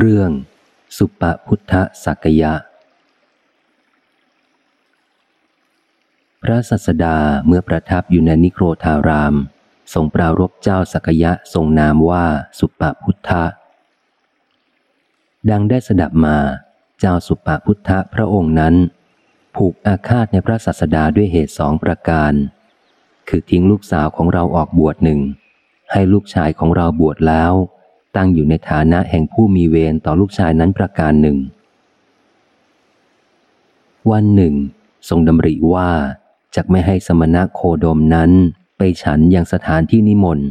เรื่อง สุปพุทธสักยะ พระสัสดาเมื่อประทับอยู่ในนิโครธารามทรงปรารบเจ้าสักยะทรงนามว่าสุปพุทธะ ดังได้สดับมาเจ้าสุปพุทธะพระองค์นั้น ผูกอาฆาตในพระสัสดาด้วยเหตุสองประการ คือทิ้งลูกสาวของเราออกบวชหนึ่ง ให้ลูกชายของเราบวชแล้ว ตั้งอยู่ในฐานะแห่งผู้มีเวรต่อลูกชายนั้นประการหนึ่ง วันหนึ่ง ทรงดำริว่าจะไม่ให้สมณะโคดมนั้นไปฉันยังสถานที่นิมนต์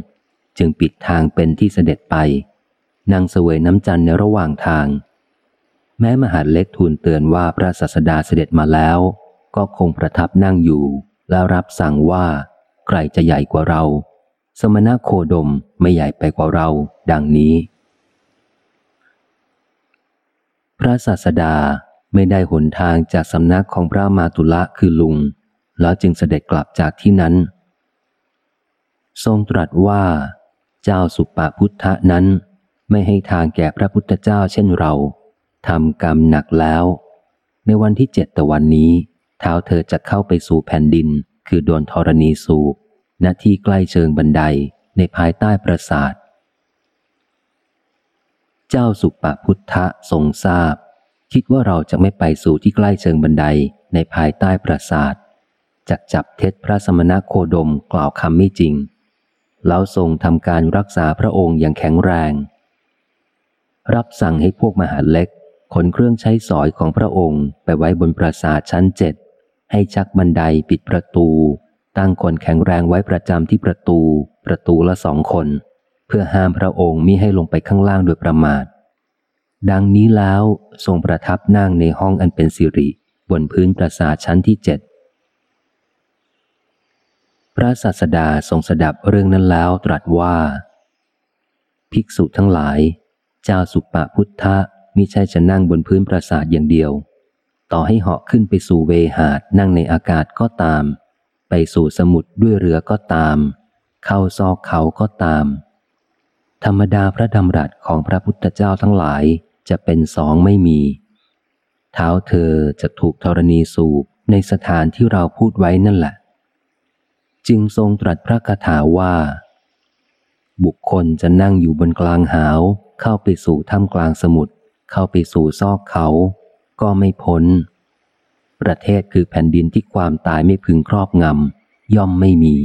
จึงปิดทางเป็นที่เสด็จไปนั่งเสวยน้ำจันในระหว่างทาง แม้มหาเล็กทูลเตือนว่าพระศาสดาเสด็จมาแล้ว ก็คงประทับนั่งอยู่ แล้วรับสั่งว่า ใครจะใหญ่กว่าเรา สมณะโคดมไม่ใหญ่ไปกว่าเรา ดังนี้ พระศาสดาไม่ได้หนทางจากสำนักของพระมาตุละคือลุง แล้วจึงเสด็จกลับจากที่นั้น ทรงตรัสว่า เจ้าสุปาพุทธะนั้น ไม่ให้ทางแก่พระพุทธเจ้าเช่นเราทำกรรมหนักแล้ว ในวันที่เจ็ดตะวันนี้เท้าเธอจะเข้าไปสู่แผ่นดิน คือโดนธรณีสูบ ณที่ใกล้เชิงบันไดในภายใต้ปราสาท เจ้าสุปพุทธะทรงทราบ คิดว่าเราจะไม่ไปสู่ที่ใกล้เชิงบันไดในภายใต้ปราสาทจักจับเท็จพระสมณโคดมกล่าวคำไม่จริง แล้วทรงทำการรักษาพระองค์อย่างแข็งแรง รับสั่งให้พวกมหาเล็กขนเครื่องใช้สอยของพระองค์ไปไว้บนปราสาทชั้นเจ็ดให้ชักบันไดปิดประตู ตั้งคนแข็งแรงไว้ประจำที่ประตู ประตูละสองคน เพื่อห้ามพระองค์มิให้ลงไปข้างล่างโดยประมาท ดังนี้แล้วทรงประทับนั่งในห้องอันเป็นสิริ บนพื้นปราสาทชั้นที่เจ็ดพระศาสดาทรงสดับเรื่องนั้นแล้วตรัสว่า ภิกษุทั้งหลาย เจ้าสุปปพุทธะมิใช่จะนั่งบนพื้นปราสาทอย่างเดียว ต่อให้เหาะขึ้นไปสู่เวหาดนั่งในอากาศก็ตาม ไปสู่สมุทรด้วยเรือก็ตาม เข้าซอกเขาก็ตาม ธรรมดาพระดำรัสของพระพุทธเจ้าทั้งหลายจะเป็นสองไม่มี เท้าเธอจะถูกธรณีสูบในสถานที่เราพูดไว้นั่นแหละ จึงทรงตรัสพระคาถาว่า บุคคลจะนั่งอยู่บนกลางหาว เข้าไปสู่ถ้ำกลางสมุทรเข้าไปสู่ซอกเขา ก็ไม่พ้น ประเทศคือแผ่นดินที่ความตายไม่พึงครอบงำย่อมไม่มี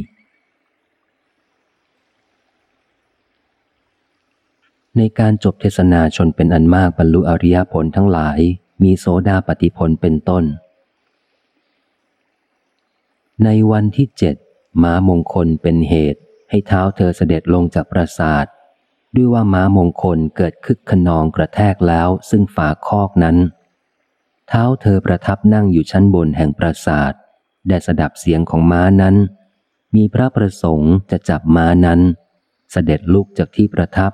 ในการจบเทศนาชนเป็นอันมากบรรลุอริยผลทั้งหลายมีโสดาปฏิผลเป็นต้น ในวันที่เจ็ดม้ามงคลเป็นเหตุ ให้เท้าเธอเสด็จลงจากปราสาท ด้วยว่าม้ามงคลเกิดคึกขนองกระแทกแล้วซึ่งฝาคอกนั้น เท้าเธอประทับนั่งอยู่ชั้นบนแห่งปราสาท ได้สดับเสียงของม้านั้น มีพระประสงค์จะจับม้านั้น เสด็จลุกจากที่ประทับ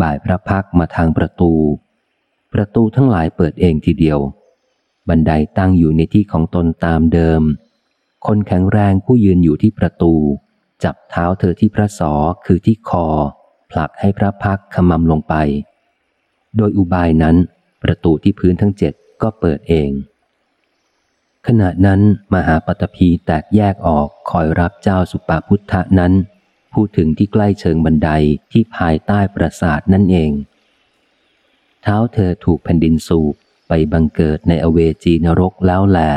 บ่ายพระพักมาทางประตู ประตูทั้งหลายเปิดเองทีเดียว บันไดตั้งอยู่ในที่ของตนตามเดิม คนแข็งแรงผู้ยืนอยู่ที่ประตู จับเท้าเธอที่พระสอคือที่คอ ผลักให้พระพักขมำลงไป โดยอุบายนั้น ประตูที่พื้นทั้งเจ็ด ก็เปิดเอง ขณะนั้นมหาปตพีแตกแยกออกคอยรับเจ้าสุปาพุทธะนั้น พูดถึงที่ใกล้เชิงบันไดที่ภายใต้ปราสาทนั่นเอง เท้าเธอถูกแผ่นดินสูบไปบังเกิดในอเวจีนรกแล้วแหละ